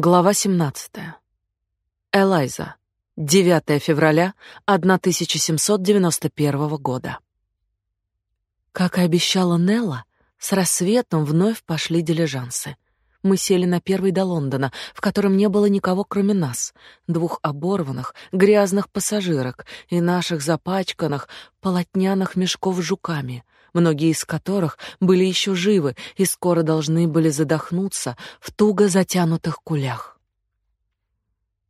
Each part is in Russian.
Глава 17. Элайза. 9 февраля 1791 года. Как и обещала Нелла, с рассветом вновь пошли дилижансы. Мы сели на первый до Лондона, в котором не было никого, кроме нас, двух оборванных, грязных пассажирок и наших запачканных полотняных мешков с жуками — многие из которых были еще живы и скоро должны были задохнуться в туго затянутых кулях.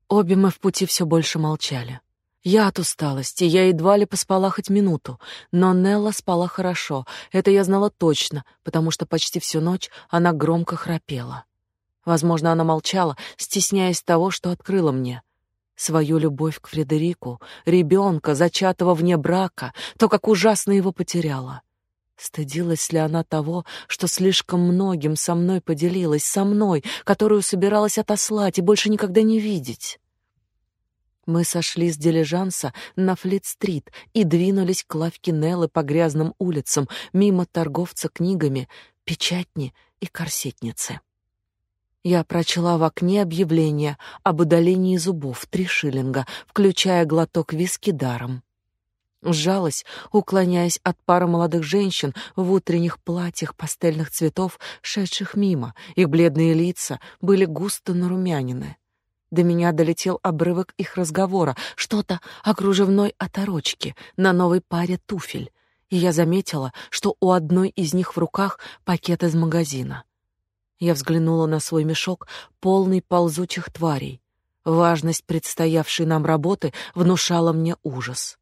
Обе мы в пути все больше молчали. Я от усталости, я едва ли поспала хоть минуту, но Нелла спала хорошо, это я знала точно, потому что почти всю ночь она громко храпела. Возможно, она молчала, стесняясь того, что открыла мне — свою любовь к Фредерику, ребенка, зачатого вне брака, то, как ужасно его потеряла. Стыдилась ли она того, что слишком многим со мной поделилась, со мной, которую собиралась отослать и больше никогда не видеть? Мы сошли с дилижанса на Флит-стрит и двинулись к лавке Неллы по грязным улицам, мимо торговца книгами, печатни и корсетницы. Я прочла в окне объявление об удалении зубов три шиллинга, включая глоток виски даром. Сжалась, уклоняясь от пары молодых женщин в утренних платьях пастельных цветов, шедших мимо. Их бледные лица были густо нарумянины. До меня долетел обрывок их разговора, что-то о кружевной оторочке на новой паре туфель, и я заметила, что у одной из них в руках пакет из магазина. Я взглянула на свой мешок, полный ползучих тварей. Важность предстоявшей нам работы внушала мне ужас.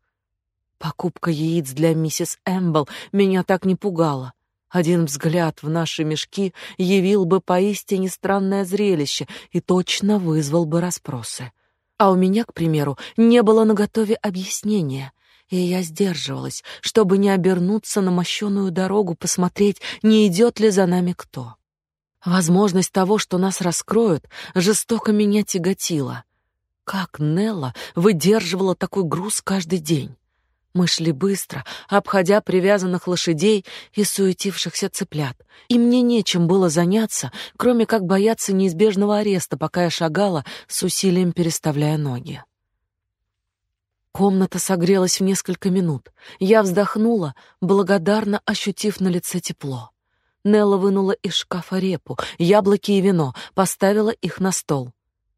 Покупка яиц для миссис Эмбл меня так не пугала. Один взгляд в наши мешки явил бы поистине странное зрелище и точно вызвал бы расспросы. А у меня, к примеру, не было наготове объяснения, и я сдерживалась, чтобы не обернуться на мощеную дорогу, посмотреть, не идет ли за нами кто. Возможность того, что нас раскроют, жестоко меня тяготила. Как Нелла выдерживала такой груз каждый день? Мы шли быстро, обходя привязанных лошадей и суетившихся цыплят, и мне нечем было заняться, кроме как бояться неизбежного ареста, пока я шагала, с усилием переставляя ноги. Комната согрелась в несколько минут. Я вздохнула, благодарно ощутив на лице тепло. Нелла вынула из шкафа репу, яблоки и вино, поставила их на стол.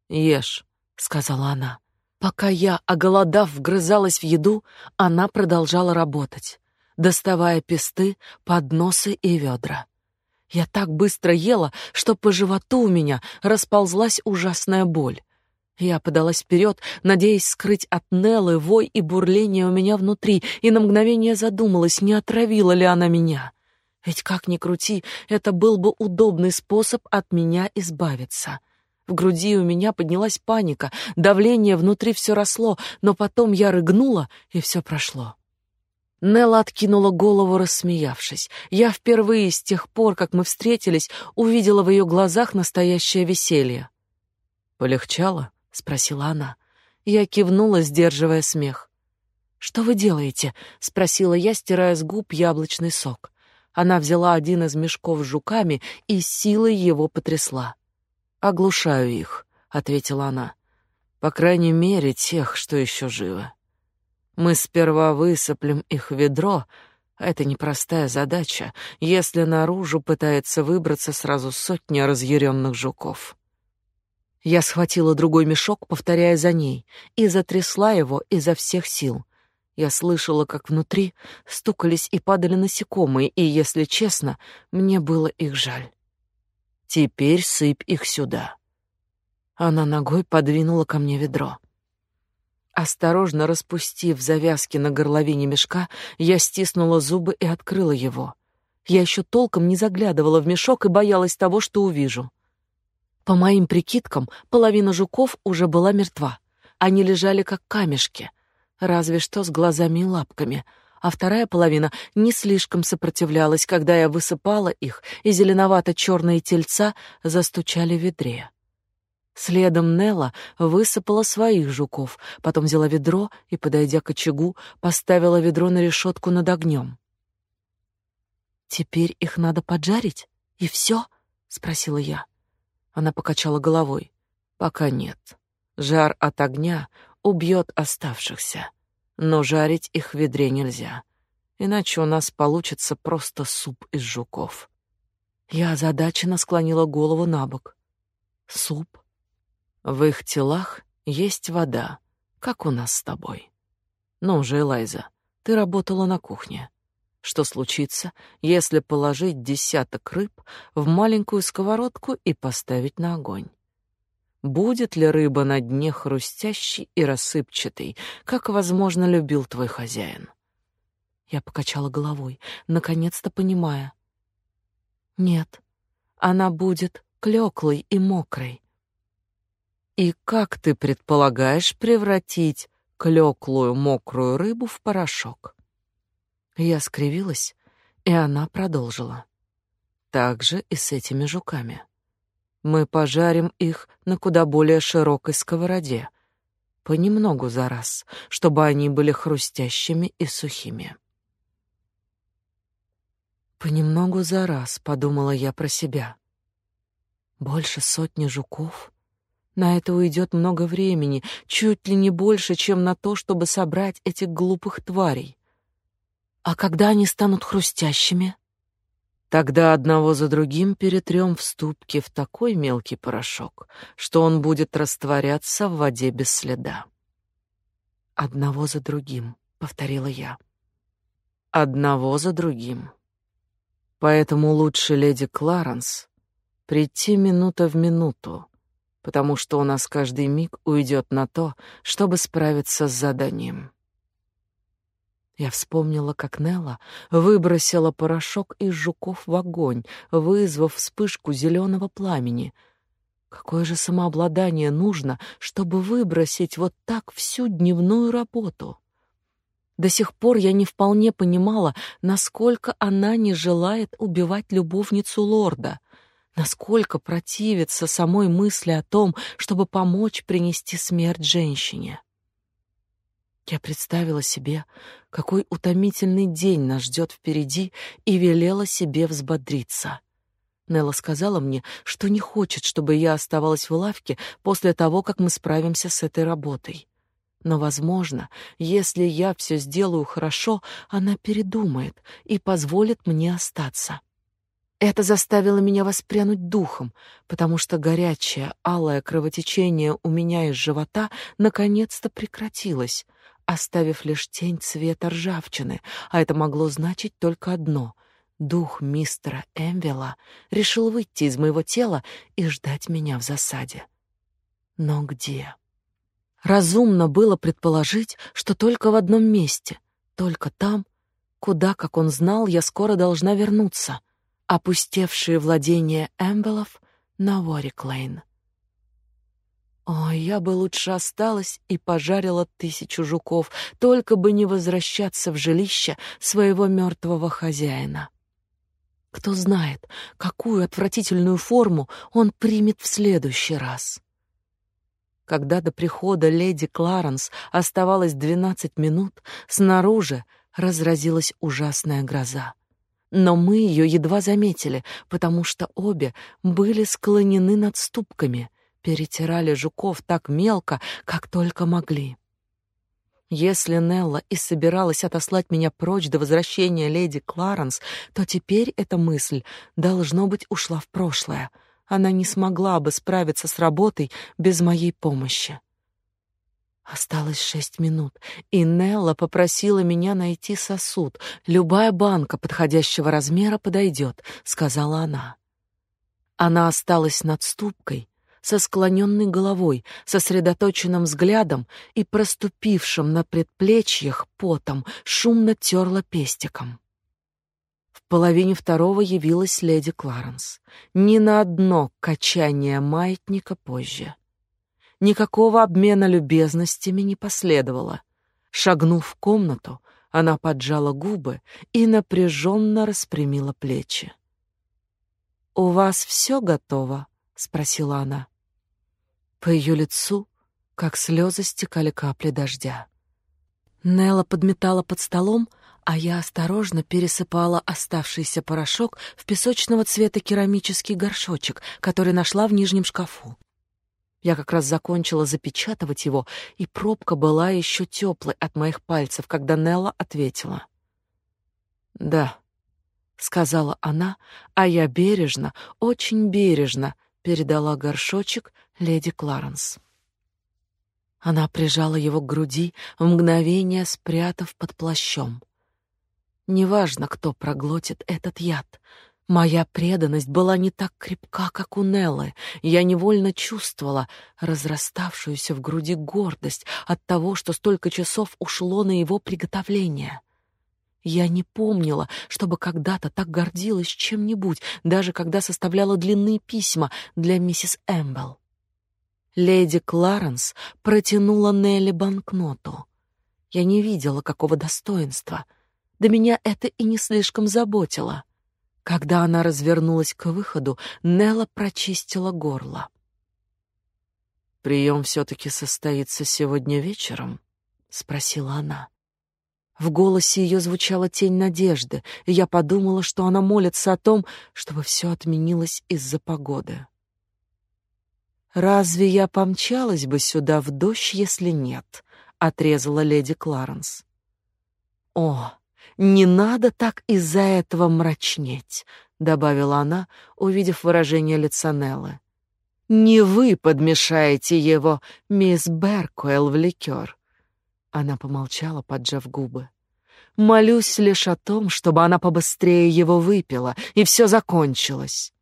«Ешь», — сказала она. Пока я, оголодав, вгрызалась в еду, она продолжала работать, доставая песты, подносы и ведра. Я так быстро ела, что по животу у меня расползлась ужасная боль. Я подалась вперед, надеясь скрыть от Неллы вой и бурление у меня внутри, и на мгновение задумалась, не отравила ли она меня. Ведь как ни крути, это был бы удобный способ от меня избавиться. В груди у меня поднялась паника, давление внутри все росло, но потом я рыгнула, и все прошло. Нелла откинула голову, рассмеявшись. Я впервые с тех пор, как мы встретились, увидела в ее глазах настоящее веселье. «Полегчало?» — спросила она. Я кивнула, сдерживая смех. «Что вы делаете?» — спросила я, стирая с губ яблочный сок. Она взяла один из мешков с жуками и силой его потрясла. Оглушаю их, ответила она. По крайней мере, тех, что еще живы. Мы сперва высыплем их в ведро, это непростая задача, если наружу пытается выбраться сразу сотня разъяренных жуков. Я схватила другой мешок, повторяя за ней, и затрясла его изо всех сил. Я слышала, как внутри стукались и падали насекомые, и, если честно, мне было их жаль. Теперь сыпь их сюда. Она ногой подвинула ко мне ведро. Осторожно распустив завязки на горловине мешка, я стиснула зубы и открыла его. Я еще толком не заглядывала в мешок и боялась того, что увижу. По моим прикидкам, половина жуков уже была мертва. Они лежали как камешки, разве что с глазами и лапками — а вторая половина не слишком сопротивлялась, когда я высыпала их, и зеленовато-черные тельца застучали в ведре. Следом Нелла высыпала своих жуков, потом взяла ведро и, подойдя к очагу, поставила ведро на решетку над огнем. «Теперь их надо поджарить? И все?» — спросила я. Она покачала головой. Пока нет. Жар от огня убьет оставшихся, но жарить их в ведре нельзя, иначе у нас получится просто суп из жуков. Я озадаченно склонила голову на бок. Суп? В их телах есть вода, как у нас с тобой. Ну же, Элайза, ты работала на кухне. Что случится, если положить десяток рыб в маленькую сковородку и поставить на огонь? Будет ли рыба на дне хрустящей и рассыпчатой, как, возможно, любил твой хозяин? Я покачала головой, наконец-то понимая. Нет, она будет клёклой и мокрой. И как ты предполагаешь превратить клёклую мокрую рыбу в порошок? Я скривилась, и она продолжила. Так же и с этими жуками. Мы пожарим их на куда более широкой сковороде, понемногу за раз, чтобы они были хрустящими и сухими. Понемногу за раз, подумала я про себя. Больше сотни жуков. На это уйдет много времени, чуть ли не больше, чем на то, чтобы собрать этих глупых тварей. А когда они станут хрустящими? Тогда одного за другим перетрем в ступке в такой мелкий порошок, что он будет растворяться в воде без следа. Одного за другим, повторила я. Одного за другим. Поэтому лучше леди Кларенс прийти минута в минуту, потому что у нас каждый миг уйдет на то, чтобы справиться с заданием. Я вспомнила, как Нелла выбросила порошок из жуков в огонь, вызвав вспышку зеленого пламени. Какое же самообладание нужно, чтобы выбросить вот так всю дневную работу? До сих пор я не вполне понимала, насколько она не желает убивать любовницу лорда, насколько противится самой мысли о том, чтобы помочь принести смерть женщине. Я представила себе, какой утомительный день нас ждет впереди, и велела себе взбодриться. Нелла сказала мне, что не хочет, чтобы я оставалась в лавке после того, как мы справимся с этой работой. Но, возможно, если я все сделаю хорошо, она передумает и позволит мне остаться. Это заставило меня воспрянуть духом, потому что горячее, алое кровотечение у меня из живота наконец-то прекратилось — оставив лишь тень цвета ржавчины, а это могло значить только одно — дух мистера Эмвела решил выйти из моего тела и ждать меня в засаде. Но где? Разумно было предположить, что только в одном месте, только там, куда, как он знал, я скоро должна вернуться, опустевшие владения Эмвелов на Ворик-Лейн. Ой, я бы лучше осталась и пожарила тысячу жуков, только бы не возвращаться в жилище своего мертвого хозяина. Кто знает, какую отвратительную форму он примет в следующий раз. Когда до прихода леди Кларенс оставалось двенадцать минут, снаружи разразилась ужасная гроза. Но мы ее едва заметили, потому что обе были склонены над ступками — перетирали жуков так мелко, как только могли. Если Нелла и собиралась отослать меня прочь до возвращения леди Кларенс, то теперь эта мысль, должно быть, ушла в прошлое. Она не смогла бы справиться с работой без моей помощи. Осталось шесть минут, и Нелла попросила меня найти сосуд. Любая банка подходящего размера подойдет, сказала она. Она осталась над ступкой, со склоненной головой, сосредоточенным взглядом и проступившим на предплечьях потом, шумно терла пестиком. В половине второго явилась леди Кларенс. Ни на одно качание маятника позже. Никакого обмена любезностями не последовало. Шагнув в комнату, она поджала губы и напряженно распрямила плечи. «У вас все готово?» — спросила она. По ее лицу, как слезы, стекали капли дождя. Нелла подметала под столом, а я осторожно пересыпала оставшийся порошок в песочного цвета керамический горшочек, который нашла в нижнем шкафу. Я как раз закончила запечатывать его, и пробка была еще теплой от моих пальцев, когда Нелла ответила. «Да», — сказала она, а я бережно, очень бережно передала горшочек леди Кларенс. Она прижала его к груди, в мгновение спрятав под плащом. Неважно, кто проглотит этот яд. Моя преданность была не так крепка, как у Неллы. Я невольно чувствовала разраставшуюся в груди гордость от того, что столько часов ушло на его приготовление. Я не помнила, чтобы когда-то так гордилась чем-нибудь, даже когда составляла длинные письма для миссис Эмбл. Леди Кларенс протянула Нелли банкноту. Я не видела какого достоинства. До меня это и не слишком заботило. Когда она развернулась к выходу, Нелла прочистила горло. «Прием все-таки состоится сегодня вечером?» — спросила она. В голосе ее звучала тень надежды, и я подумала, что она молится о том, чтобы все отменилось из-за погоды. «Разве я помчалась бы сюда в дождь, если нет?» — отрезала леди Кларенс. «О, не надо так из-за этого мрачнеть, добавила она, увидев выражение лица Неллы. Не вы подмешаете его, мисс Беркуэлл, в ликер. Она помолчала, поджав губы. Молюсь лишь о том, чтобы она побыстрее его выпила, и все закончилось.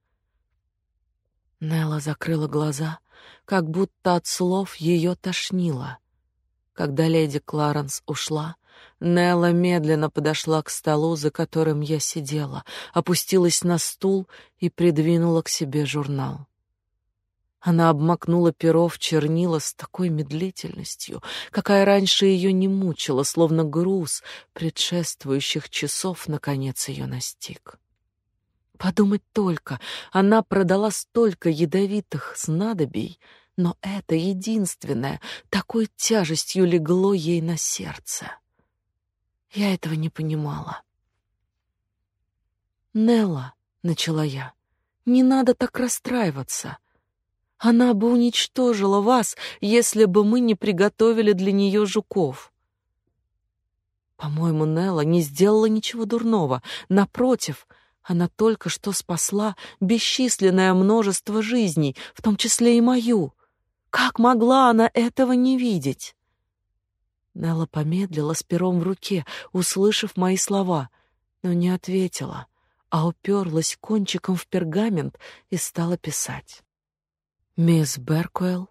Нелла закрыла глаза, как будто от слов ее тошнило. Когда леди Кларенс ушла, Нелла медленно подошла к столу, за которым я сидела, опустилась на стул и придвинула к себе журнал. Она обмакнула перо в чернила с такой медлительностью, какая раньше ее не мучила, словно груз предшествующих часов наконец ее настиг. Подумать только, она продала столько ядовитых снадобий, но это единственное такой тяжестью легло ей на сердце. Я этого не понимала. «Нелла», — начала я, — «не надо так расстраиваться. Она бы уничтожила вас, если бы мы не приготовили для нее жуков». По-моему, Нелла не сделала ничего дурного. Напротив, она только что спасла бесчисленное множество жизней, в том числе и мою. Как могла она этого не видеть? Нелла помедлила с пером в руке, услышав мои слова, но не ответила, а уперлась кончиком в пергамент и стала писать. Мисс Беркуэлл,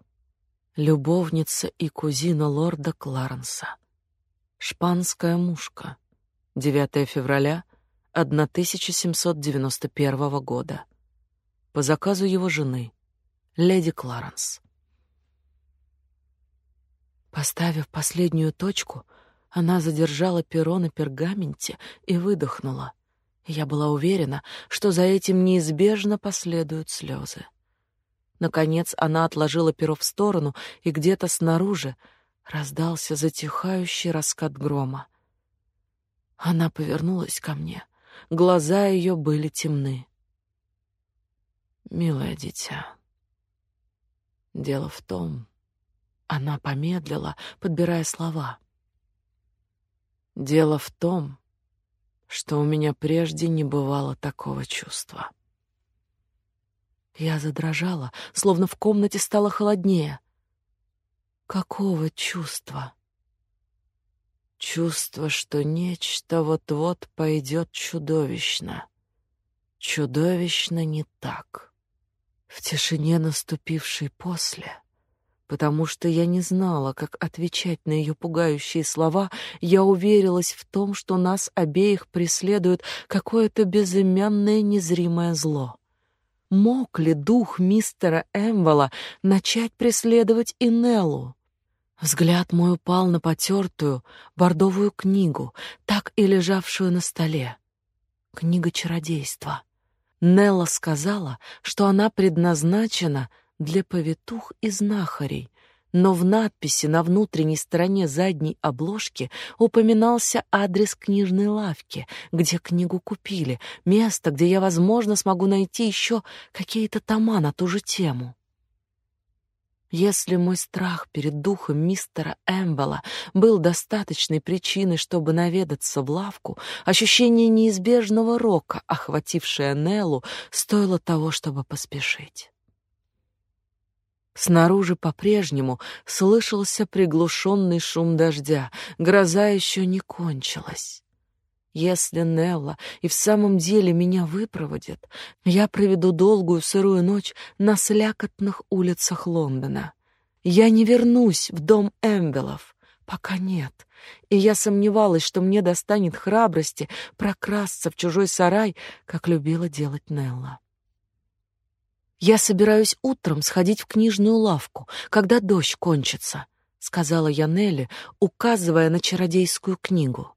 любовница и кузина лорда Кларенса. Шпанская мушка. 9 февраля 1791 года. По заказу его жены, леди Кларенс. Поставив последнюю точку, она задержала перо на пергаменте и выдохнула. Я была уверена, что за этим неизбежно последуют слезы. Наконец она отложила перо в сторону, и где-то снаружи раздался затихающий раскат грома. Она повернулась ко мне. Глаза ее были темны. «Милое дитя, дело в том, она помедлила, подбирая слова. Дело в том, что у меня прежде не бывало такого чувства. Я задрожала, словно в комнате стало холоднее. Какого чувства? Чувство, что нечто вот-вот пойдет чудовищно. Чудовищно не так. В тишине, наступившей после, Потому что я не знала, как отвечать на ее пугающие слова, я уверилась в том, что нас обеих преследует какое-то безымянное незримое зло. Мог ли дух мистера Эмвола начать преследовать и Неллу? Взгляд мой упал на потертую бордовую книгу, так и лежавшую на столе. Книга чародейства. Нелла сказала, что она предназначена — для повитух и знахарей, но в надписи на внутренней стороне задней обложки упоминался адрес книжной лавки, где книгу купили, место, где я, возможно, смогу найти еще какие-то тома на ту же тему. Если мой страх перед духом мистера Эмбела был достаточной причиной, чтобы наведаться в лавку, ощущение неизбежного рока, охватившее Неллу, стоило того, чтобы поспешить. Снаружи по-прежнему слышался приглушенный шум дождя, гроза еще не кончилась. Если Нелла и в самом деле меня выпроводит, я проведу долгую сырую ночь на слякотных улицах Лондона. Я не вернусь в дом Эмбелов, пока нет. И я сомневалась, что мне достанет храбрости прокрасться в чужой сарай, как любила делать Нелла. Я собираюсь утром сходить в книжную лавку, когда дождь кончится, сказала я Нелли, указывая на чародейскую книгу.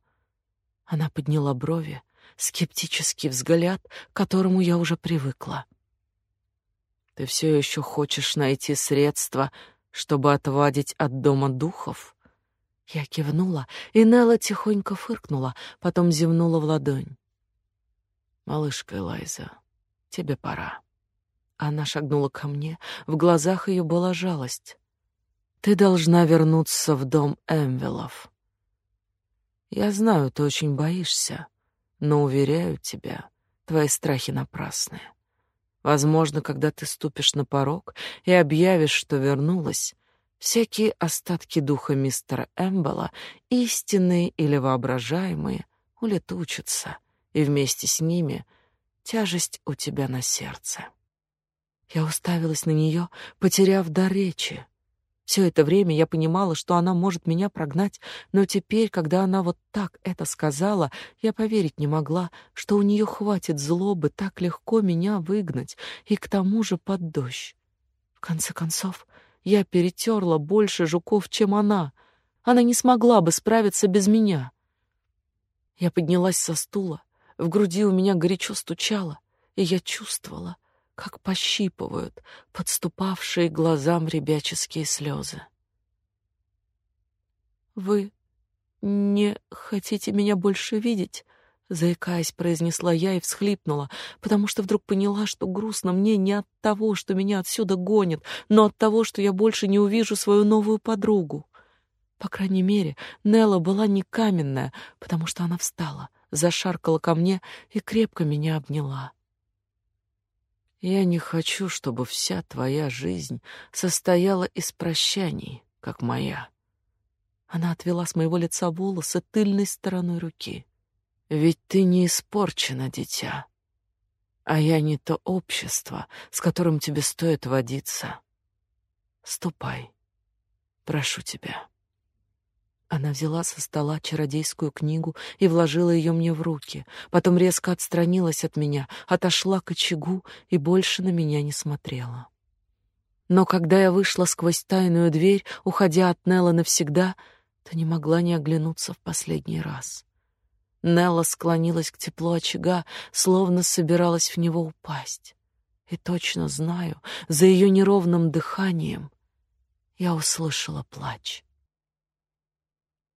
Она подняла брови, скептический взгляд, к которому я уже привыкла. Ты все еще хочешь найти средства, чтобы отвадить от дома духов? Я кивнула, и Нелла тихонько фыркнула, потом зевнула в ладонь. Малышка Элайза, тебе пора. Она шагнула ко мне, в глазах ее была жалость. Ты должна вернуться в дом Эмвелов. Я знаю, ты очень боишься, но уверяю тебя, твои страхи напрасны. Возможно, когда ты ступишь на порог и объявишь, что вернулась, всякие остатки духа мистера Эмбела, истинные или воображаемые, улетучатся, и вместе с ними тяжесть у тебя на сердце. Я уставилась на нее, потеряв дар речи. Все это время я понимала, что она может меня прогнать, но теперь, когда она вот так это сказала, я поверить не могла, что у нее хватит злобы так легко меня выгнать, и к тому же под дождь. В конце концов, я перетерла больше жуков, чем она. Она не смогла бы справиться без меня. Я поднялась со стула, в груди у меня горячо стучало, и я чувствовала — как пощипывают подступавшие глазам ребяческие слезы. «Вы не хотите меня больше видеть?» Заикаясь, произнесла я и всхлипнула, потому что вдруг поняла, что грустно мне не от того, что меня отсюда гонят, но от того, что я больше не увижу свою новую подругу. По крайней мере, Нелла была не каменная, потому что она встала, зашаркала ко мне и крепко меня обняла. Я не хочу, чтобы вся твоя жизнь состояла из прощаний, как моя. Она отвела с моего лица волосы тыльной стороной руки. Ведь ты не испорчена, дитя, а я не то общество, с которым тебе стоит водиться. Ступай, прошу тебя. Она взяла со стола чародейскую книгу и вложила ее мне в руки, потом резко отстранилась от меня, отошла к очагу и больше на меня не смотрела. Но когда я вышла сквозь тайную дверь, уходя от Нелла навсегда, то не могла не оглянуться в последний раз. Нелла склонилась к теплу очага, словно собиралась в него упасть. И точно знаю, за ее неровным дыханием я услышала плач.